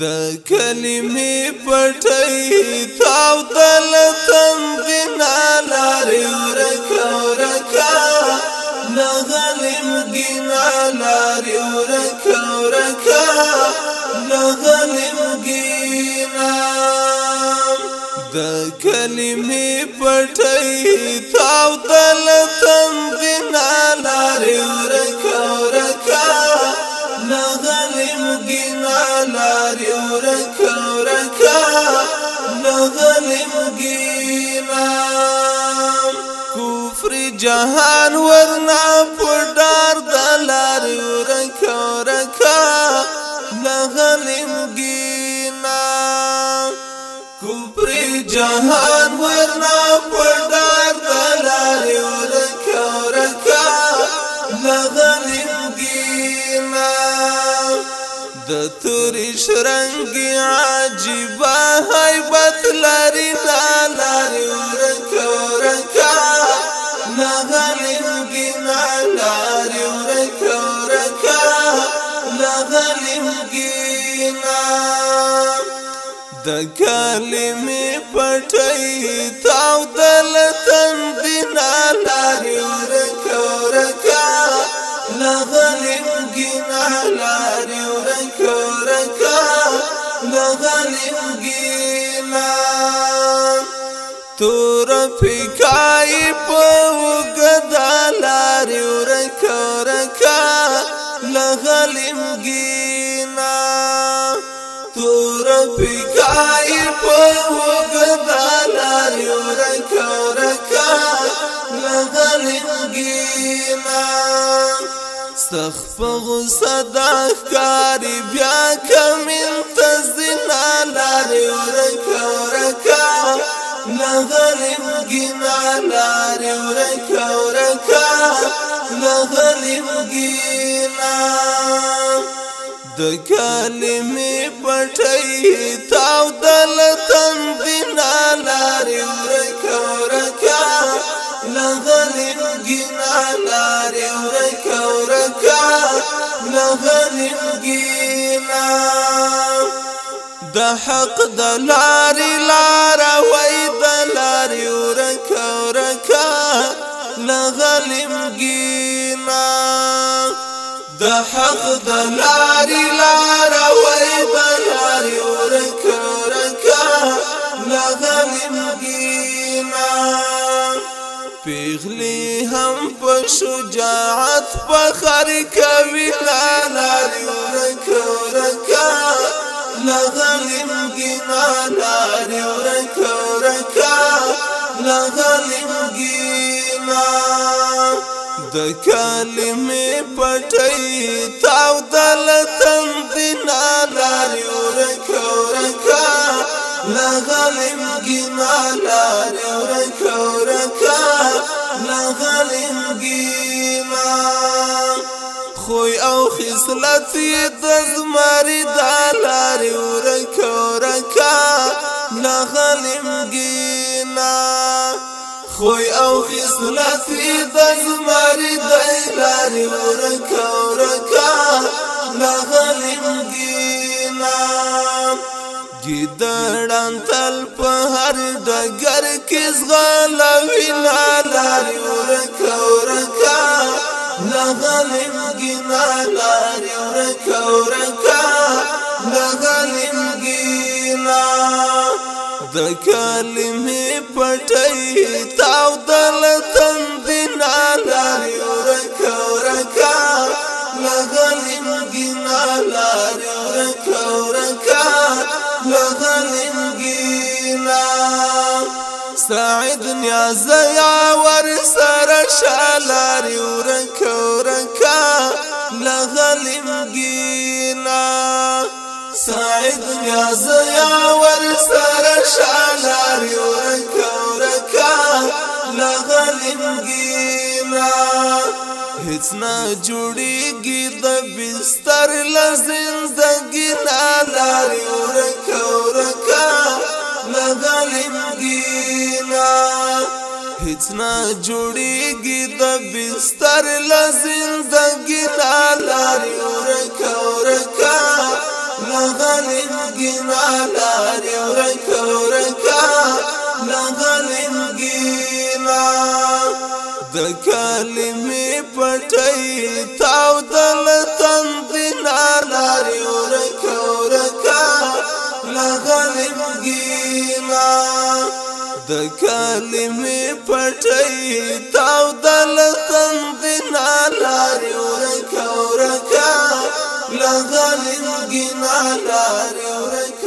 د کلمې پټي تاو دل تن دینا لارې ورکا ورکا نغلم گینا لارې ورکا ورکا نغلم گینا د کلمې پټي تاو دل تن دینا لارې ورکا جهان ورنا پردار دلار ورکا ورکا لغلم گینا کپری جهان ورنا پردار دلار ورکا ورکا لغلم گینا د توري شرنګي عجيبه غمګینا د کلمې پټي تاو دل تندینا لاري ورکا ورکا لغلم گینا لاري ورکا ورکا لغلم گینا تور پکای په وګدا لاري ورکا ورکا لغلم گینا پیکای په وګدانا یو رکا رکا لغلنګینا سخف غصدا کاری بیا کم انتزنا لاری ورکا ورکا لغلنګینا لاری ورکا ورکا لغلنګینا د کلمې پټي تاو دل تن بنا لارې ورکا ورکا لغلم گنا لارې ورکا ورکا لغلم گنا د حق د لارې لار وای د لارې ورکا ورکا لغلم گنا حق د لاري لارا وي د لاري ورك ورك لا ظالم هم بشجاعت بخر كمي لا لاري ورك ورك لا ظالم قيما لاري ورك ورك د کلمې پټي تاو دل تندینا لاریو رکو رکا لغلم گینا لاریو رکو رکا لغلم گینا خوی او خصلتی دزماری دا لاریو رکو رکا لغلم گینا خوی او خصلت د زمری د لارې ورکا ورکا لغلم دینا ګیدړان تل په هر ډګر کې زغلا وینا لارې ورکا ورکا لغلم ګینا لارې ورکا ورکا لغلم د کلمې پټي تاو دل تندینا لاري ورکا ورکا لغلم گینا لاري ورکا ورکا لغلم گینا سعید نیاز یا ور سر شالاري ورکا ورکا لغلم گینا سعید نیاز یا هیڅ نه جوړیږي د بستر له زندګي نه لارې ورکه ورکه له غلمګي نه هیڅ نه جوړیږي د بستر له زندګي نه لارې ورکه ورکه له غلمګي نه لارې د کلمې پټي تاو دل تندنا لاري ورکا ورکا لغلم گینا د کلمې پټي تاو دل تندنا لاري ورکا ورکا لغلم گینا لاري ورکا